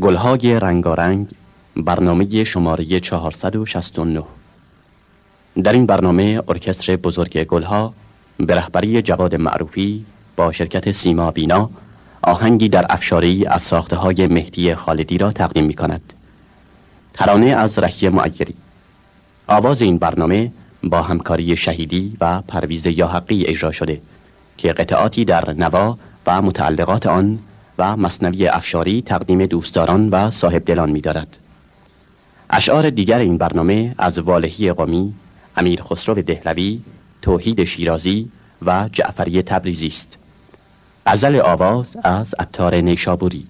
گلهای رنگارنگ برنامه شماره 469 در این برنامه ارکستر بزرگ گلها به رهبری جواد معروفی با شرکت سیما بینا آهنگی در افشاری از ساخته های مهدی خالدی را تقدیم می کند ترانه از رحیه معیری. آواز این برنامه با همکاری شهیدی و پرویز یاحقی اجرا شده که قطعاتی در نوا و متعلقات آن و مصنوی افشاری تقدیم دوستداران و صاحب دلان می دارد. اشعار دیگر این برنامه از والهی قومی، امیر خسرو دهلوی، توحید شیرازی و جعفری تبریزی است. غزل آواز از عطار نیشابوری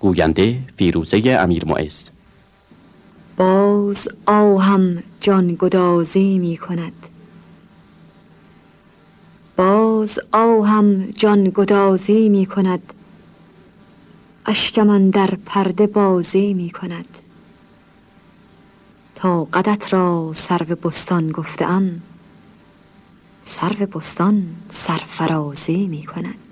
گوینده فیروزه امیر معز باز آهم جان گدازی می کند باز آهم جان گدازی می کند اشکمن در پرده بازی می کند. تا قدت را سرو بستان گفتم سرو بستان سرفرازی می کند.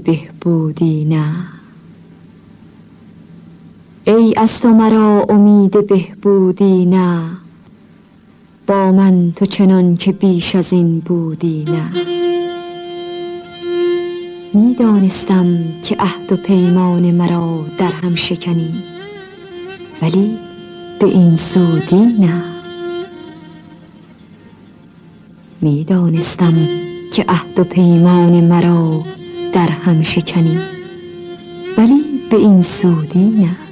بهبودی نه ای از تو مرا امید بهبودی نه با من تو چنان که بیش از این بودی نه می‌دانستم که عهد و پیمان مرا در هم شکنی ولی به این سودی نه می‌دانستم که عهد و پیمان مرا در هم شکنی ولی به این سودی نه.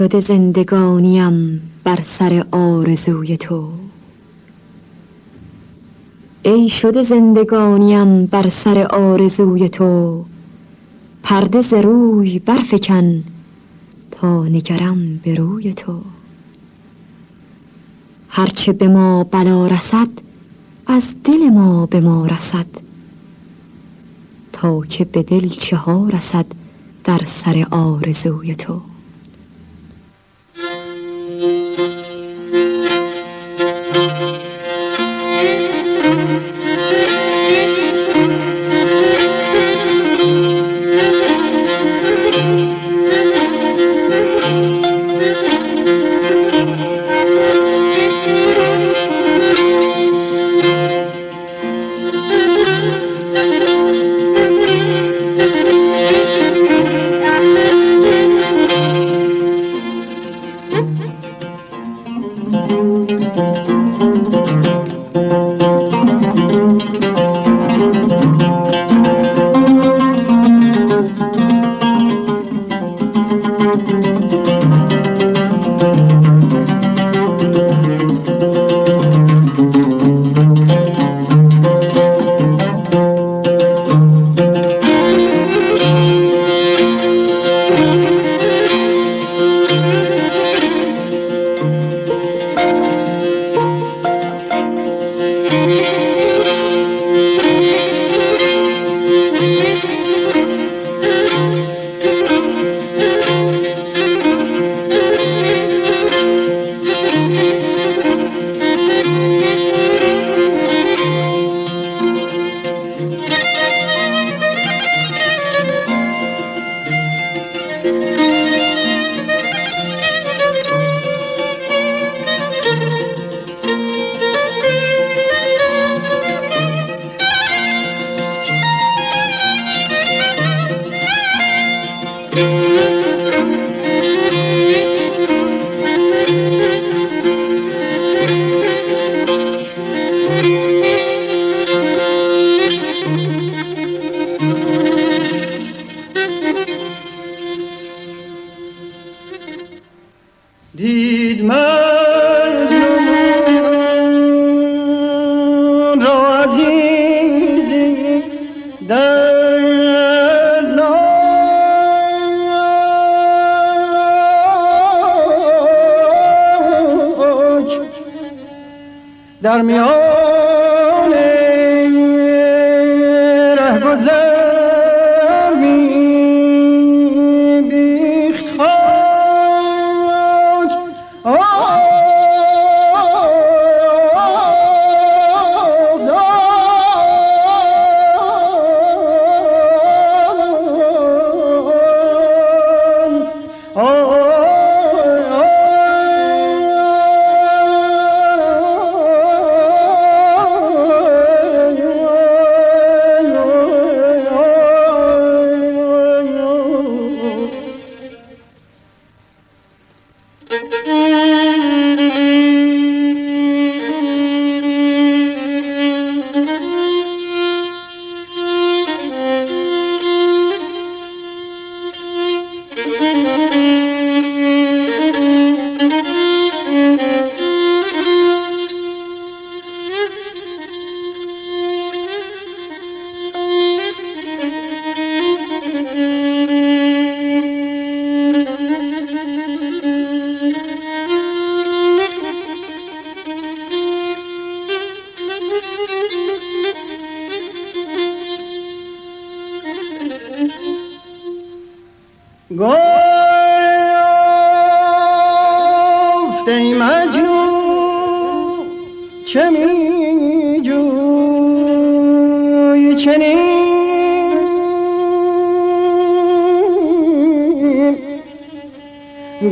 شده زندگانیم بر سر آرزوی تو. ای شده زندگانیم بر سر آرزوی تو. پرده ز روی برفکن تا نگرم به روی تو. هرچه به ما بلا رسد از دل ما به ما رسد. تا که به دل چه ها رسد در سر آرزوی تو. دید من جنون را عزیزی در ناک. در میان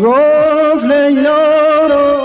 گفت لیلا را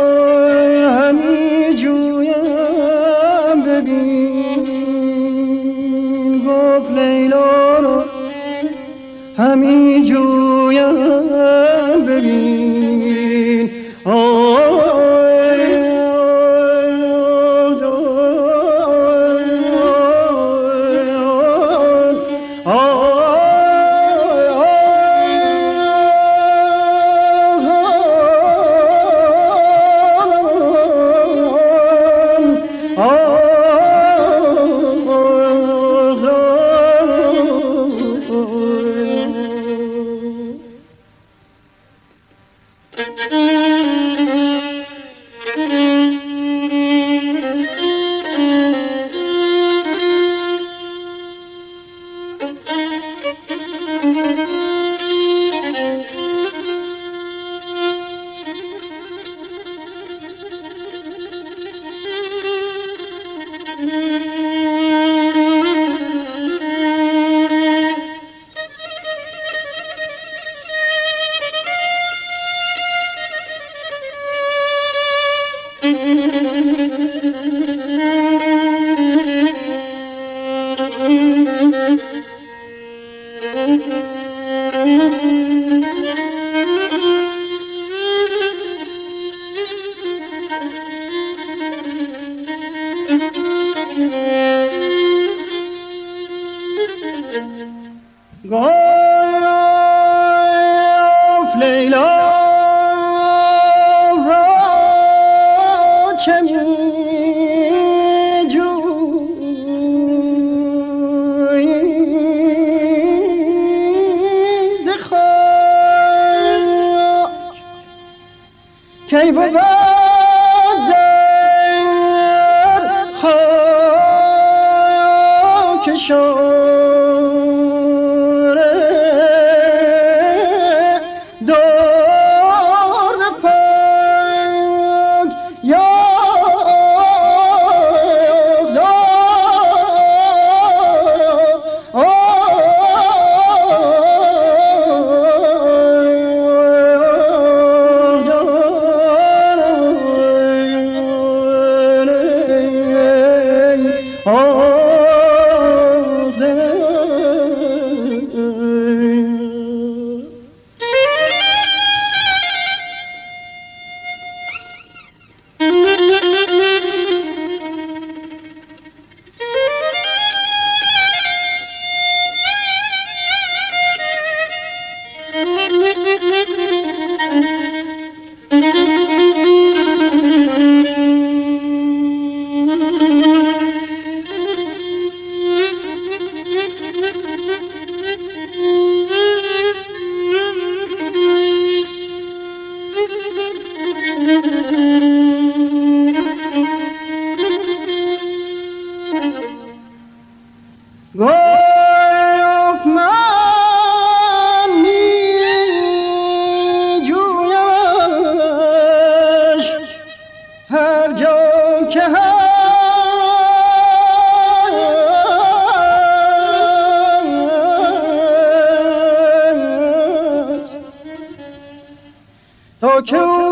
Oh. Oh. که هست تا که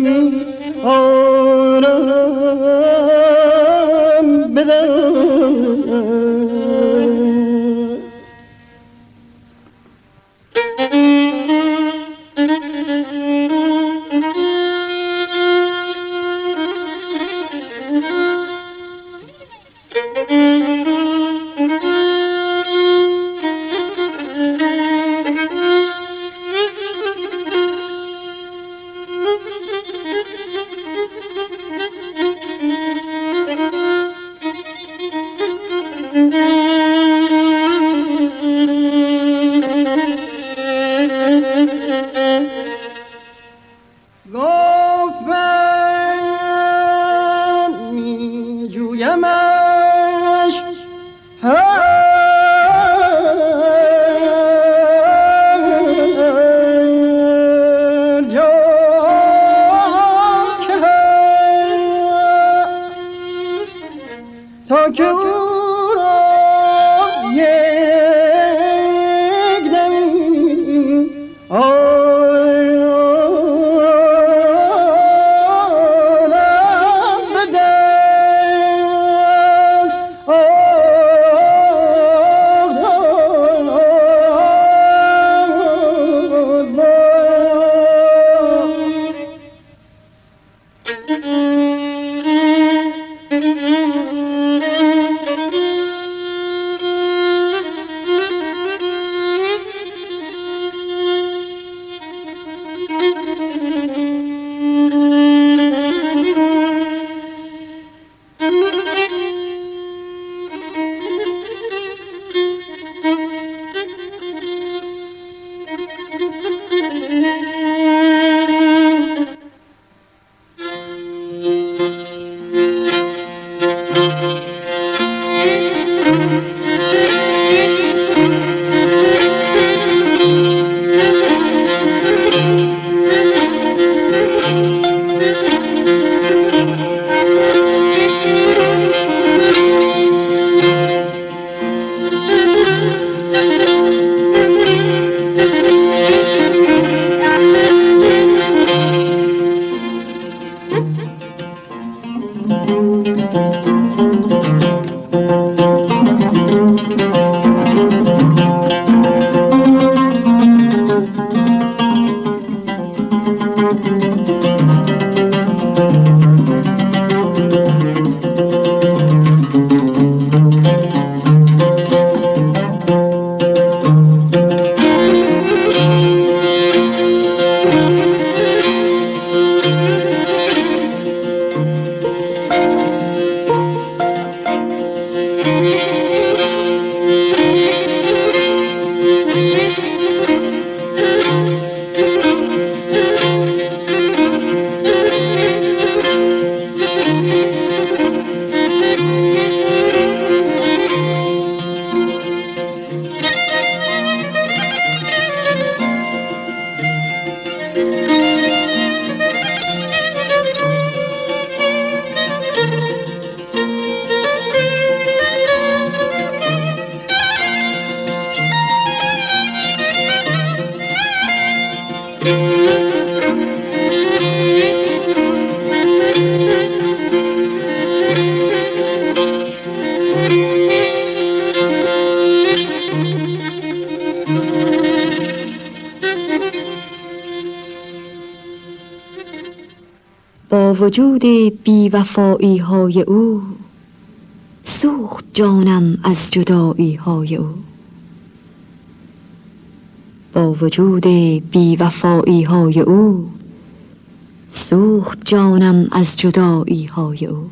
Oh. با وجود بیوفایی های او سوخت جانم از جدایی های او. با وجود بیوفایی های او سوخت جانم از جدایی های او.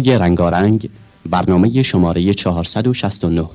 گلهای رنگارنگ برنامه شماره 469